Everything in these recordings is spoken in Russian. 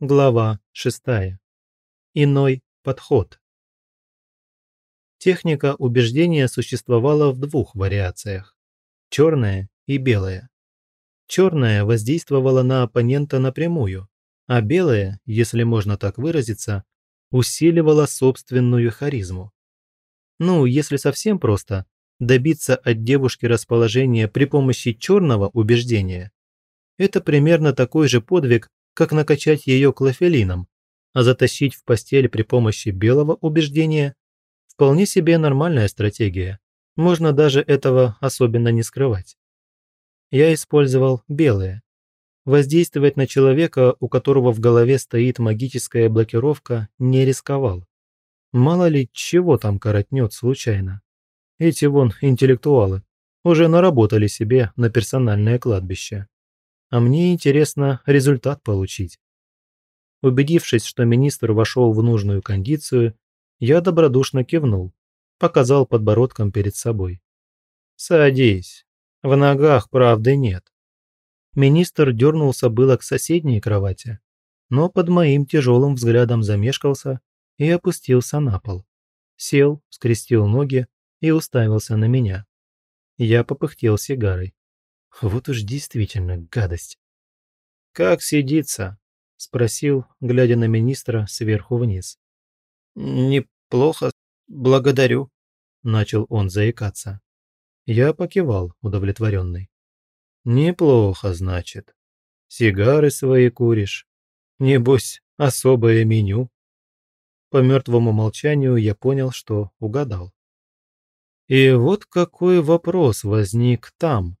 Глава 6. Иной подход. Техника убеждения существовала в двух вариациях – черная и белая. Черная воздействовала на оппонента напрямую, а белая, если можно так выразиться, усиливала собственную харизму. Ну, если совсем просто, добиться от девушки расположения при помощи черного убеждения – это примерно такой же подвиг, как накачать ее клофелином, а затащить в постель при помощи белого убеждения – вполне себе нормальная стратегия. Можно даже этого особенно не скрывать. Я использовал белое. Воздействовать на человека, у которого в голове стоит магическая блокировка, не рисковал. Мало ли, чего там коротнет случайно. Эти вон интеллектуалы уже наработали себе на персональное кладбище а мне интересно результат получить. Убедившись, что министр вошел в нужную кондицию, я добродушно кивнул, показал подбородком перед собой. «Садись. В ногах правды нет». Министр дернулся было к соседней кровати, но под моим тяжелым взглядом замешкался и опустился на пол. Сел, скрестил ноги и уставился на меня. Я попыхтел сигарой. Вот уж действительно гадость. «Как сидится?» – спросил, глядя на министра сверху вниз. «Неплохо, благодарю», – начал он заикаться. Я покивал, удовлетворенный. «Неплохо, значит. Сигары свои куришь. Небось, особое меню». По мертвому молчанию я понял, что угадал. И вот какой вопрос возник там,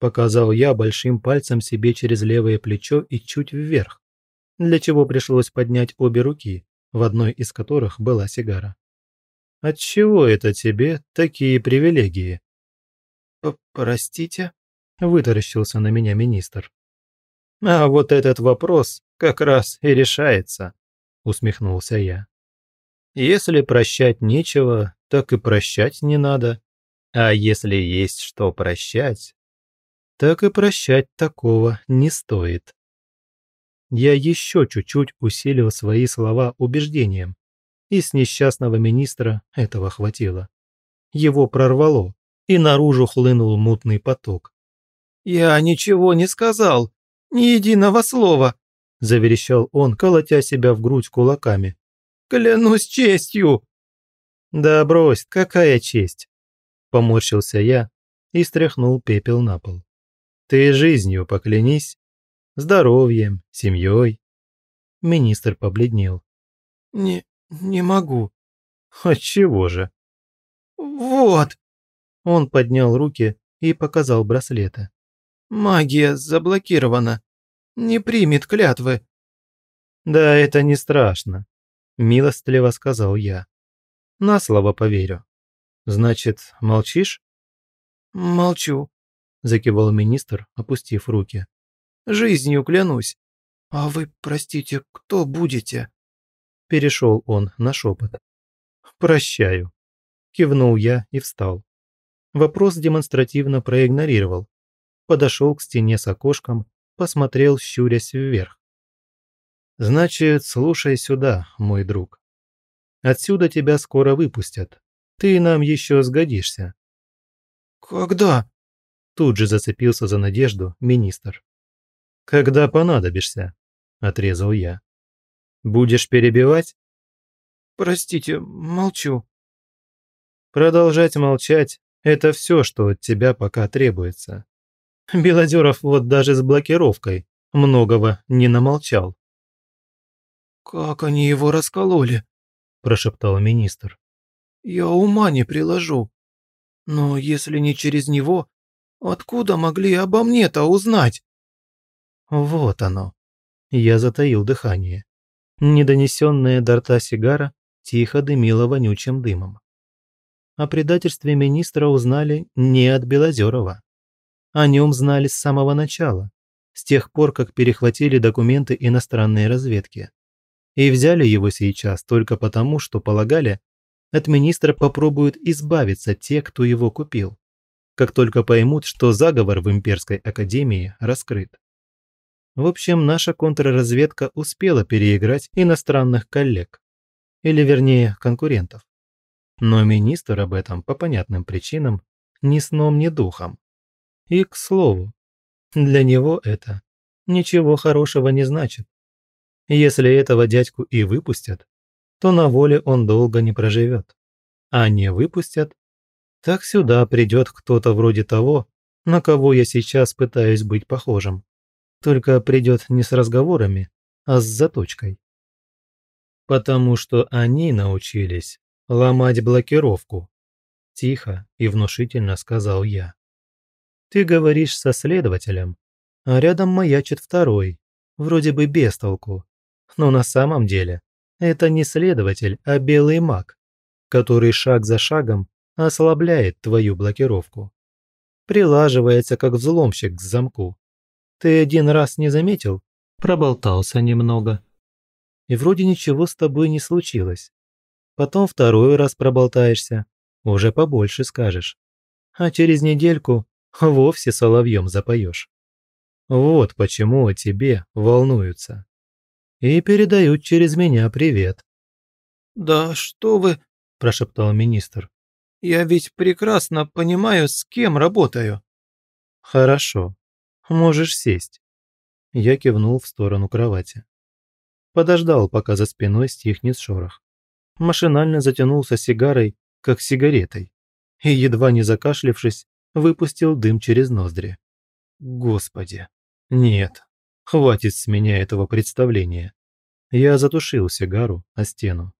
Показал я большим пальцем себе через левое плечо и чуть вверх, для чего пришлось поднять обе руки, в одной из которых была сигара. «Отчего это тебе такие привилегии?» «Простите?» – вытаращился на меня министр. «А вот этот вопрос как раз и решается», – усмехнулся я. «Если прощать нечего, так и прощать не надо. А если есть что прощать, так и прощать такого не стоит. Я еще чуть-чуть усилил свои слова убеждением, и с несчастного министра этого хватило. Его прорвало, и наружу хлынул мутный поток. «Я ничего не сказал, ни единого слова», – заверещал он, колотя себя в грудь кулаками. «Клянусь честью!» «Да брось, какая честь!» – поморщился я и стряхнул пепел на пол. Ты жизнью поклянись, здоровьем, семьей. Министр побледнел. Не, не могу. Отчего же? Вот. Он поднял руки и показал браслеты. Магия заблокирована. Не примет клятвы. Да это не страшно, милостливо сказал я. На слово поверю. Значит, молчишь? Молчу. – закивал министр, опустив руки. «Жизнью клянусь. А вы, простите, кто будете?» Перешел он на шепот. «Прощаю», – кивнул я и встал. Вопрос демонстративно проигнорировал. Подошел к стене с окошком, посмотрел, щурясь вверх. «Значит, слушай сюда, мой друг. Отсюда тебя скоро выпустят. Ты нам еще сгодишься». «Когда?» Тут же зацепился за надежду министр. «Когда понадобишься», – отрезал я. «Будешь перебивать?» «Простите, молчу». «Продолжать молчать – это все, что от тебя пока требуется. Белозеров вот даже с блокировкой многого не намолчал». «Как они его раскололи?» – прошептал министр. «Я ума не приложу. Но если не через него, Откуда могли обо мне-то узнать? Вот оно. Я затаил дыхание. Недонесенная до рта сигара тихо дымила вонючим дымом. О предательстве министра узнали не от Белозерова. О нем знали с самого начала, с тех пор, как перехватили документы иностранной разведки. И взяли его сейчас только потому, что полагали, от министра попробуют избавиться те, кто его купил как только поймут, что заговор в Имперской Академии раскрыт. В общем, наша контрразведка успела переиграть иностранных коллег. Или вернее, конкурентов. Но министр об этом, по понятным причинам, ни сном, ни духом. И, к слову, для него это ничего хорошего не значит. Если этого дядьку и выпустят, то на воле он долго не проживет. А не выпустят, так сюда придет кто-то вроде того, на кого я сейчас пытаюсь быть похожим. Только придет не с разговорами, а с заточкой. Потому что они научились ломать блокировку. Тихо и внушительно сказал я. Ты говоришь со следователем, а рядом маячит второй, вроде бы без толку. Но на самом деле это не следователь, а белый маг, который шаг за шагом ослабляет твою блокировку. Прилаживается, как взломщик к замку. Ты один раз не заметил? Проболтался немного. И вроде ничего с тобой не случилось. Потом второй раз проболтаешься, уже побольше скажешь. А через недельку вовсе соловьем запоешь. Вот почему о тебе волнуются. И передают через меня привет. «Да что вы...» – прошептал министр. «Я ведь прекрасно понимаю, с кем работаю». «Хорошо. Можешь сесть». Я кивнул в сторону кровати. Подождал, пока за спиной стихнет шорох. Машинально затянулся сигарой, как сигаретой, и, едва не закашлившись, выпустил дым через ноздри. Господи, нет, хватит с меня этого представления. Я затушил сигару о стену.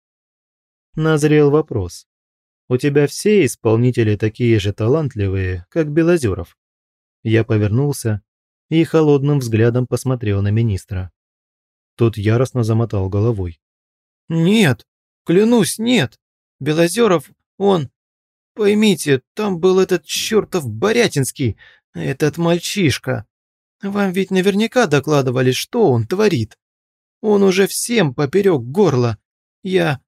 Назрел вопрос. У тебя все исполнители такие же талантливые, как Белозеров? Я повернулся и холодным взглядом посмотрел на министра. Тот яростно замотал головой. «Нет, клянусь, нет. Белозеров, он... Поймите, там был этот чертов Борятинский, этот мальчишка. Вам ведь наверняка докладывали, что он творит. Он уже всем поперек горла. Я...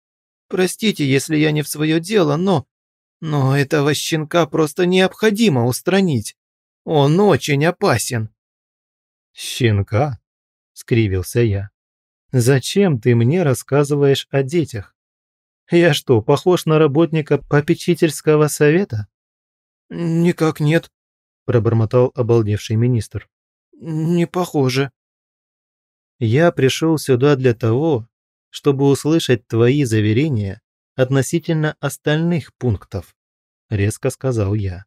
Простите, если я не в свое дело, но... Но этого щенка просто необходимо устранить. Он очень опасен. «Щенка?» – скривился я. «Зачем ты мне рассказываешь о детях? Я что, похож на работника попечительского совета?» «Никак нет», – пробормотал обалдевший министр. «Не похоже». «Я пришел сюда для того, чтобы услышать твои заверения относительно остальных пунктов», – резко сказал я.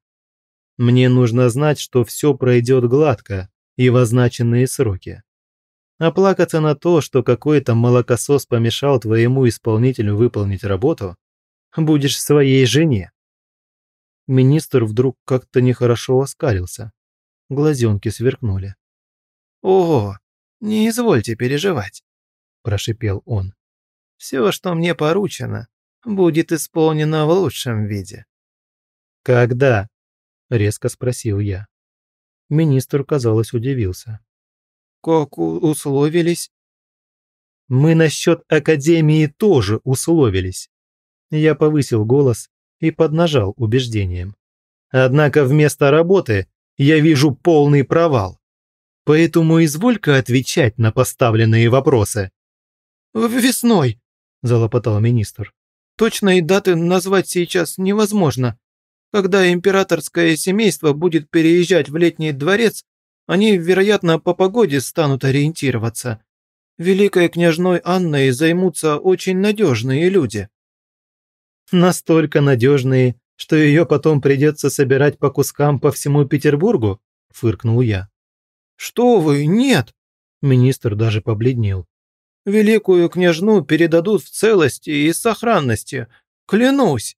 «Мне нужно знать, что все пройдет гладко, и в означенные сроки. Оплакаться на то, что какой-то молокосос помешал твоему исполнителю выполнить работу, будешь своей жене. Министр вдруг как-то нехорошо оскалился. Глазенки сверкнули. «О, не извольте переживать», – прошипел он. «Все, что мне поручено, будет исполнено в лучшем виде». «Когда?» – резко спросил я. Министр, казалось, удивился. «Как условились?» «Мы насчет Академии тоже условились». Я повысил голос и поднажал убеждением. «Однако вместо работы я вижу полный провал. Поэтому изволь-ка отвечать на поставленные вопросы». «Весной», – залопотал министр. «Точной даты назвать сейчас невозможно. Когда императорское семейство будет переезжать в летний дворец, они, вероятно, по погоде станут ориентироваться. Великой княжной Анной займутся очень надежные люди». «Настолько надежные, что ее потом придется собирать по кускам по всему Петербургу?» – фыркнул я. «Что вы, нет!» – министр даже побледнел. «Великую княжну передадут в целости и сохранности, клянусь!»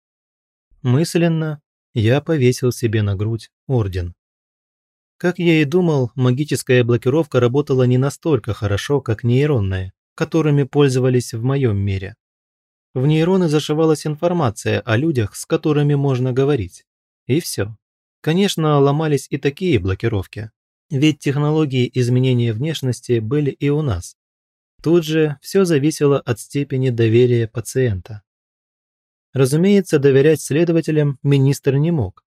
Мысленно я повесил себе на грудь орден. Как я и думал, магическая блокировка работала не настолько хорошо, как нейронная, которыми пользовались в моем мире. В нейроны зашивалась информация о людях, с которыми можно говорить. И все. Конечно, ломались и такие блокировки. Ведь технологии изменения внешности были и у нас. Тут же все зависело от степени доверия пациента. Разумеется, доверять следователям министр не мог.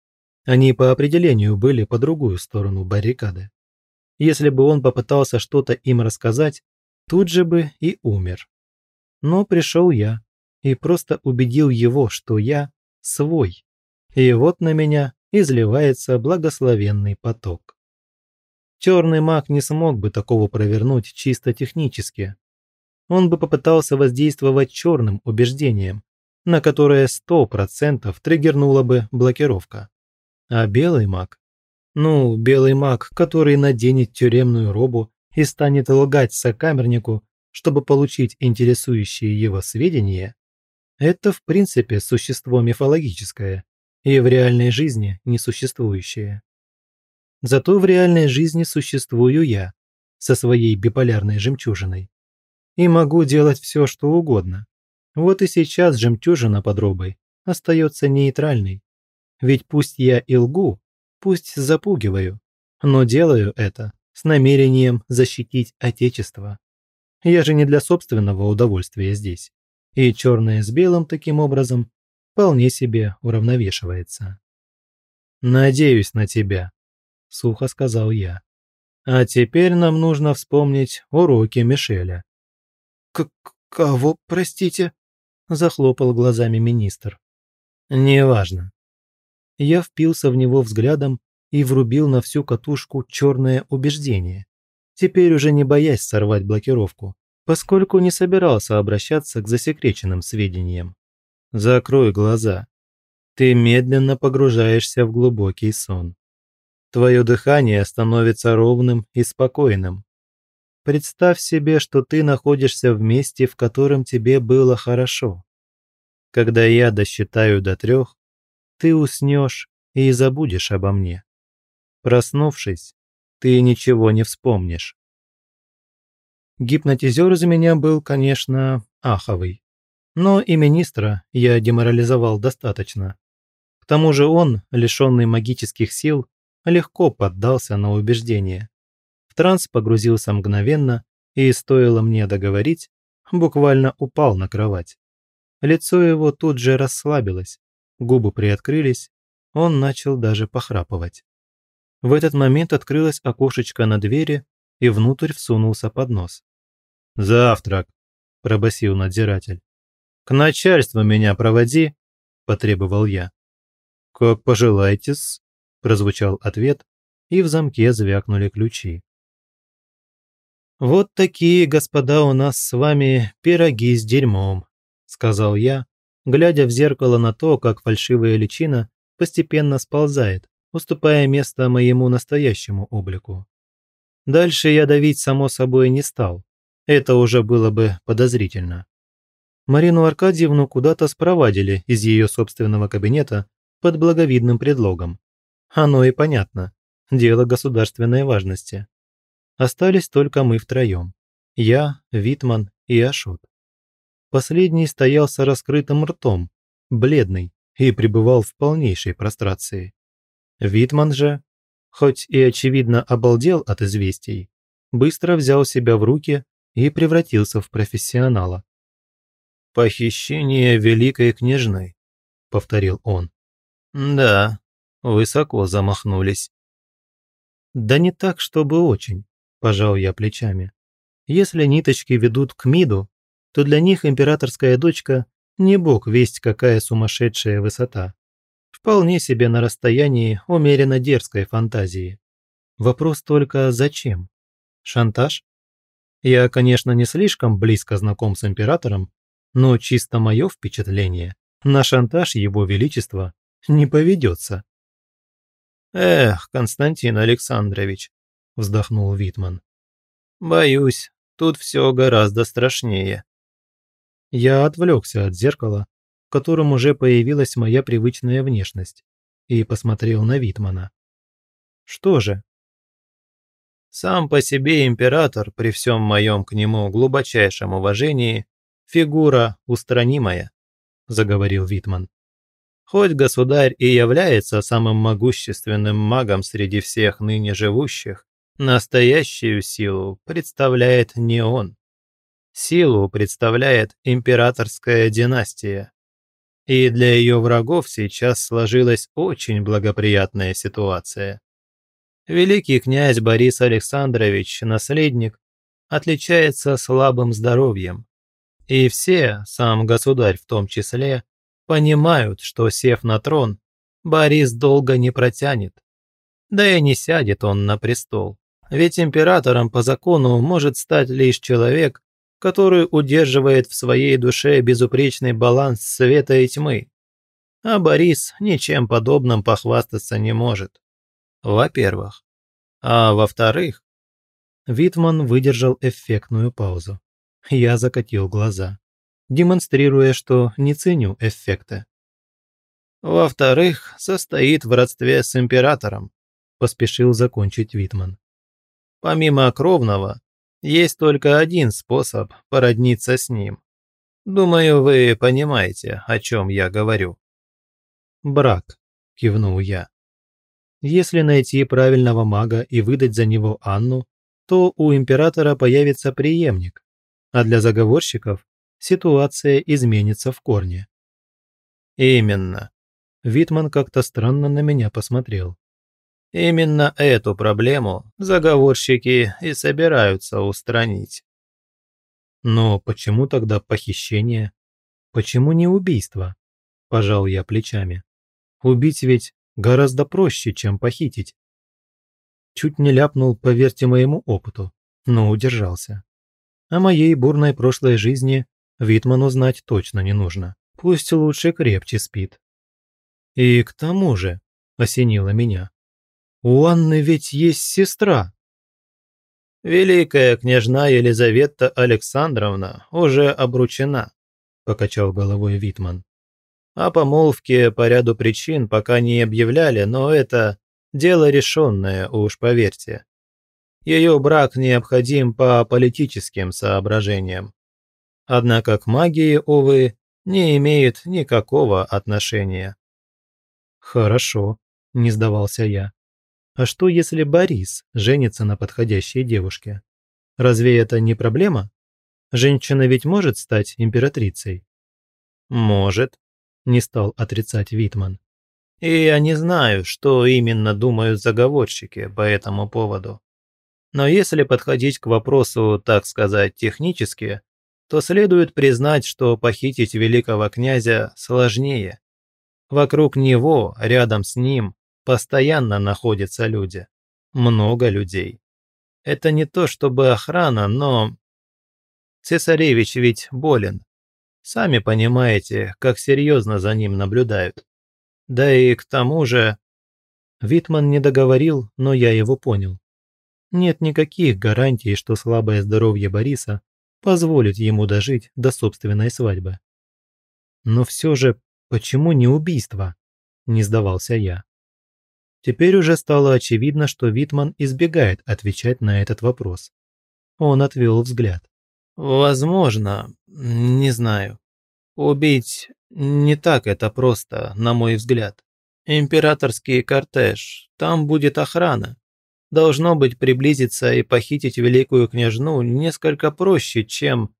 Они по определению были по другую сторону баррикады. если бы он попытался что-то им рассказать, тут же бы и умер. Но пришел я и просто убедил его, что я свой. И вот на меня изливается благословенный поток. Черный маг не смог бы такого провернуть чисто технически. Он бы попытался воздействовать черным убеждением, на которое сто процентов триггернула бы блокировка. А белый маг? Ну, белый маг, который наденет тюремную робу и станет лгать сокамернику, чтобы получить интересующие его сведения, это в принципе существо мифологическое и в реальной жизни несуществующее. Зато в реальной жизни существую я со своей биполярной жемчужиной. И могу делать все, что угодно. Вот и сейчас жемчужина под робой остается нейтральной. Ведь пусть я и лгу, пусть запугиваю, но делаю это с намерением защитить Отечество. Я же не для собственного удовольствия здесь. И черное с белым таким образом вполне себе уравновешивается. «Надеюсь на тебя», – сухо сказал я. «А теперь нам нужно вспомнить уроки Мишеля». «К кого, простите?» – захлопал глазами министр. «Неважно». Я впился в него взглядом и врубил на всю катушку черное убеждение, теперь уже не боясь сорвать блокировку, поскольку не собирался обращаться к засекреченным сведениям. Закрой глаза. Ты медленно погружаешься в глубокий сон. Твое дыхание становится ровным и спокойным. Представь себе, что ты находишься в месте, в котором тебе было хорошо. Когда я досчитаю до трех, ты уснешь и забудешь обо мне. Проснувшись, ты ничего не вспомнишь. Гипнотизер из меня был, конечно, аховый. Но и министра я деморализовал достаточно. К тому же он, лишенный магических сил, легко поддался на убеждение. В транс погрузился мгновенно, и стоило мне договорить, буквально упал на кровать. Лицо его тут же расслабилось, губы приоткрылись, он начал даже похрапывать. В этот момент открылось окошечко на двери, и внутрь всунулся поднос. «Завтрак», – пробасил надзиратель. «К начальству меня проводи», – потребовал я. «Как пожелаете-с», – прозвучал ответ, и в замке звякнули ключи. «Вот такие, господа, у нас с вами пироги с дерьмом», – сказал я, глядя в зеркало на то, как фальшивая личина постепенно сползает, уступая место моему настоящему облику. Дальше я давить, само собой, не стал, это уже было бы подозрительно. Марину Аркадьевну куда-то спровадили из ее собственного кабинета под благовидным предлогом. Оно и понятно. Дело государственной важности. Остались только мы втроем. Я, Витман и Ашот. Последний стоял с раскрытым ртом, бледный, и пребывал в полнейшей прострации. Витман же, хоть и очевидно обалдел от известий, быстро взял себя в руки и превратился в профессионала. «Похищение великой княжны», — повторил он. «Да, высоко замахнулись». «Да не так, чтобы очень», – пожал я плечами. «Если ниточки ведут к МИДу, то для них императорская дочка не бог весть какая сумасшедшая высота. Вполне себе на расстоянии умеренно дерзкой фантазии. Вопрос только зачем? Шантаж? Я, конечно, не слишком близко знаком с императором, но чисто мое впечатление, на шантаж его величества не поведется. «Эх, Константин Александрович», – вздохнул Витман. «Боюсь, тут все гораздо страшнее». Я отвлекся от зеркала, в котором уже появилась моя привычная внешность, и посмотрел на Витмана. «Что же?» Сам по себе император, при всем моем к нему глубочайшем уважении, фигура устранимая, заговорил Витман. Хоть государь и является самым могущественным магом среди всех ныне живущих, настоящую силу представляет не он. Силу представляет императорская династия. И для ее врагов сейчас сложилась очень благоприятная ситуация. Великий князь Борис Александрович, наследник, отличается слабым здоровьем. И все, сам государь в том числе, понимают, что, сев на трон, Борис долго не протянет. Да и не сядет он на престол. Ведь императором по закону может стать лишь человек, который удерживает в своей душе безупречный баланс света и тьмы. А Борис ничем подобным похвастаться не может. Во-первых. А во-вторых, Витман выдержал эффектную паузу. Я закатил глаза, демонстрируя, что не ценю эффекта. Во-вторых, состоит в родстве с императором, поспешил закончить Витман. Помимо кровного, есть только один способ породниться с ним. Думаю, вы понимаете, о чем я говорю. Брак, кивнул я. Если найти правильного мага и выдать за него Анну, то у императора появится преемник, а для заговорщиков ситуация изменится в корне. Именно. Витман как-то странно на меня посмотрел. Именно эту проблему заговорщики и собираются устранить. Но почему тогда похищение? Почему не убийство? Пожал я плечами. Убить ведь гораздо проще, чем похитить. Чуть не ляпнул, поверьте моему опыту, но удержался. О моей бурной прошлой жизни Витману знать точно не нужно. Пусть лучше крепче спит. И к тому же, осенило меня, у Анны ведь есть сестра. Великая княжна Елизавета Александровна уже обручена, покачал головой Витман. О помолвке по ряду причин пока не объявляли, но это дело решенное, уж поверьте. Ее брак необходим по политическим соображениям. Однако к магии, увы, не имеет никакого отношения. «Хорошо», – не сдавался я. «А что, если Борис женится на подходящей девушке? Разве это не проблема? Женщина ведь может стать императрицей?» «Может», не стал отрицать Витман. И я не знаю, что именно думают заговорщики по этому поводу. Но если подходить к вопросу, так сказать, технически, то следует признать, что похитить великого князя сложнее. Вокруг него, рядом с ним, постоянно находятся люди. Много людей. Это не то чтобы охрана, но... Цесаревич ведь болен. Сами понимаете, как серьезно за ним наблюдают. Да и к тому же... Витман не договорил, но я его понял. Нет никаких гарантий, что слабое здоровье Бориса позволит ему дожить до собственной свадьбы. Но все же, почему не убийство? Не сдавался я. Теперь уже стало очевидно, что Витман избегает отвечать на этот вопрос. Он отвел взгляд. Возможно, не знаю. Убить не так это просто, на мой взгляд. Императорский кортеж, там будет охрана. Должно быть, приблизиться и похитить великую княжну несколько проще, чем...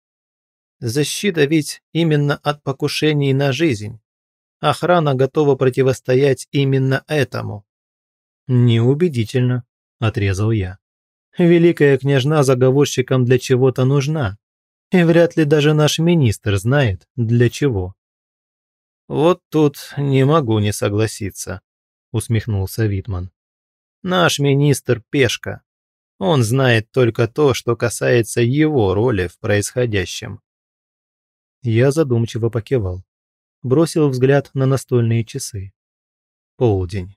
Защита ведь именно от покушений на жизнь. Охрана готова противостоять именно этому. «Неубедительно», – отрезал я. «Великая княжна заговорщикам для чего-то нужна. И вряд ли даже наш министр знает, для чего. «Вот тут не могу не согласиться», – усмехнулся Витман. «Наш министр – пешка. Он знает только то, что касается его роли в происходящем». Я задумчиво покивал. Бросил взгляд на настольные часы. Полдень.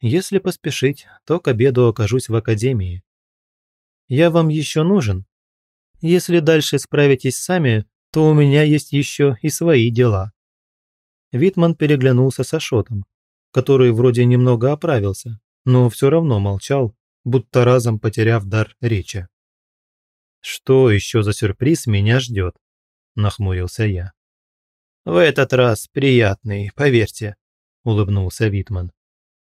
Если поспешить, то к обеду окажусь в академии. «Я вам еще нужен?» Если дальше справитесь сами, то у меня есть еще и свои дела». Витман переглянулся с Ашотом, который вроде немного оправился, но все равно молчал, будто разом потеряв дар речи. «Что еще за сюрприз меня ждет?» – нахмурился я. «В этот раз приятный, поверьте», – улыбнулся Витман.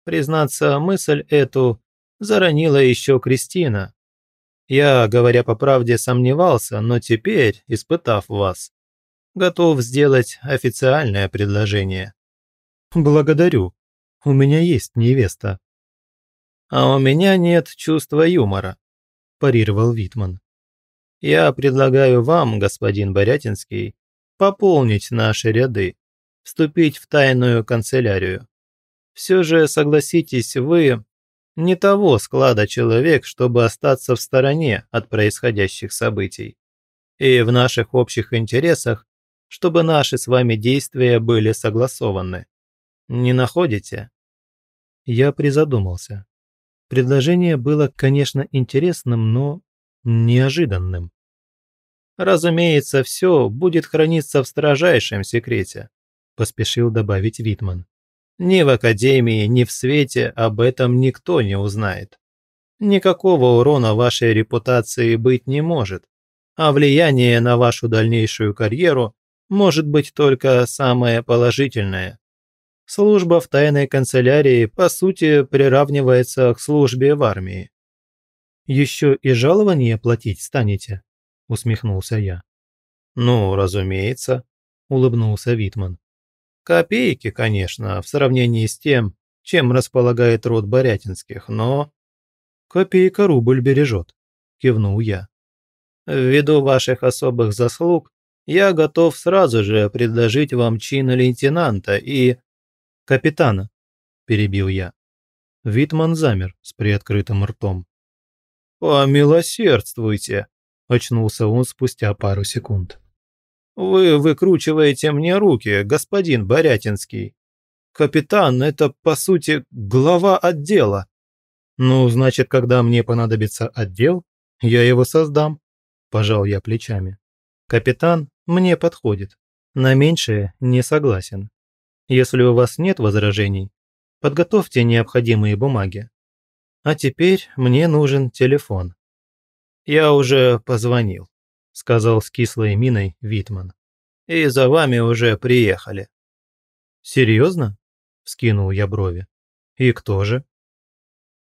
«Признаться, мысль эту заронила еще Кристина, я, говоря по правде, сомневался, но теперь, испытав вас, готов сделать официальное предложение. Благодарю. У меня есть невеста. А у меня нет чувства юмора, парировал Витман. Я предлагаю вам, господин Борятинский, пополнить наши ряды, вступить в тайную канцелярию. Все же, согласитесь, вы не того склада человек, чтобы остаться в стороне от происходящих событий. И в наших общих интересах, чтобы наши с вами действия были согласованы. Не находите? Я призадумался. Предложение было, конечно, интересным, но неожиданным. Разумеется, все будет храниться в строжайшем секрете, поспешил добавить Витман. Ни в Академии, ни в свете об этом никто не узнает. Никакого урона вашей репутации быть не может, а влияние на вашу дальнейшую карьеру может быть только самое положительное. Служба в тайной канцелярии, по сути, приравнивается к службе в армии. «Еще и жалование платить станете?» – усмехнулся я. «Ну, разумеется», – улыбнулся Витман. Копейки, конечно, в сравнении с тем, чем располагает род Борятинских, но... Копейка рубль бережет, кивнул я. Ввиду ваших особых заслуг, я готов сразу же предложить вам чин лейтенанта и... капитана, перебил я. Витман замер с приоткрытым ртом. «Помилосердствуйте!» – очнулся он спустя пару секунд. Вы выкручиваете мне руки, господин Борятинский. Капитан – это, по сути, глава отдела. Ну, значит, когда мне понадобится отдел, я его создам. Пожал я плечами. Капитан мне подходит. На меньшее не согласен. Если у вас нет возражений, подготовьте необходимые бумаги. А теперь мне нужен телефон. Я уже позвонил сказал с кислой миной Витман. «И за вами уже приехали». «Серьезно?» – вскинул я брови. «И кто же?»